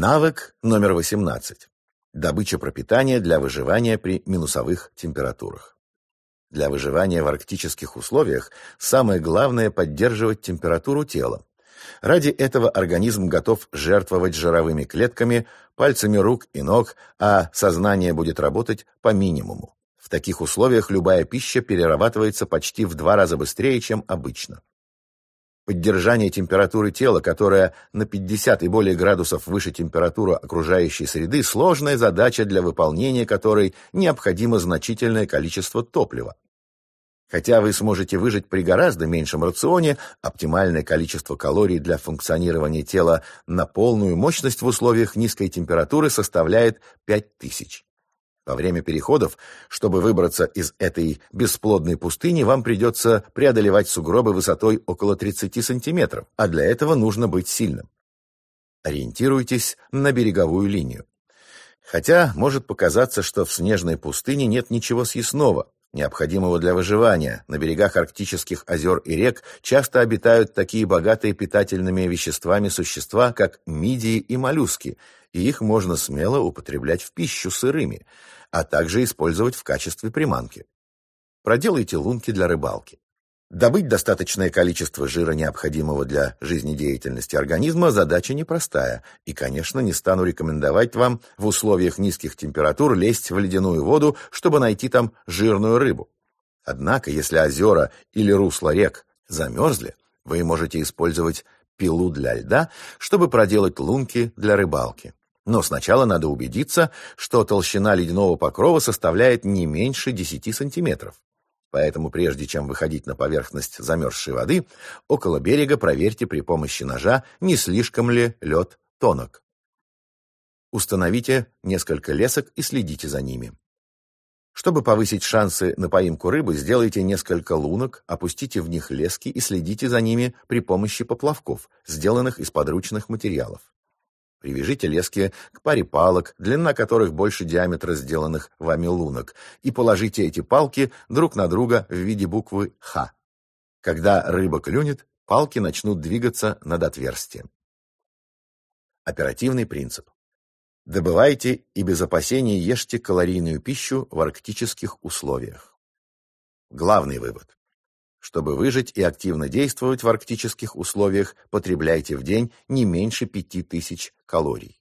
Навык номер 18. Добыча пропитания для выживания при минусовых температурах. Для выживания в арктических условиях самое главное – поддерживать температуру тела. Ради этого организм готов жертвовать жировыми клетками, пальцами рук и ног, а сознание будет работать по минимуму. В таких условиях любая пища перерабатывается почти в два раза быстрее, чем обычно. Поддержание температуры тела, которая на 50 и более градусов выше температуры окружающей среды, сложная задача, для выполнения которой необходимо значительное количество топлива. Хотя вы сможете выжить при гораздо меньшем рационе, оптимальное количество калорий для функционирования тела на полную мощность в условиях низкой температуры составляет 5000. Во время переходов, чтобы выбраться из этой бесплодной пустыни, вам придется преодолевать сугробы высотой около 30 сантиметров, а для этого нужно быть сильным. Ориентируйтесь на береговую линию. Хотя может показаться, что в снежной пустыне нет ничего съестного, необходимого для выживания. На берегах арктических озер и рек часто обитают такие богатые питательными веществами существа, как мидии и моллюски, и их можно смело употреблять в пищу сырыми – а также использовать в качестве приманки. Проделайте лунки для рыбалки. Добыть достаточное количество жира, необходимого для жизнедеятельности организма, задача непростая, и, конечно, не стану рекомендовать вам в условиях низких температур лезть в ледяную воду, чтобы найти там жирную рыбу. Однако, если озера или русла рек замерзли, вы можете использовать пилу для льда, чтобы проделать лунки для рыбалки. Но сначала надо убедиться, что толщина ледяного покрова составляет не меньше 10 сантиметров. Поэтому прежде чем выходить на поверхность замерзшей воды, около берега проверьте при помощи ножа, не слишком ли лед тонок. Установите несколько лесок и следите за ними. Чтобы повысить шансы на поимку рыбы, сделайте несколько лунок, опустите в них лески и следите за ними при помощи поплавков, сделанных из подручных материалов. Привяжите лески к паре палок, длина которых больше диаметра сделанных вами лунок, и положите эти палки друг на друга в виде буквы «Х». Когда рыба клюнет, палки начнут двигаться над отверстием. Оперативный принцип. Добывайте и без опасений ешьте калорийную пищу в арктических условиях. Главный вывод. Чтобы выжить и активно действовать в арктических условиях, потребляйте в день не меньше 5000 калорий.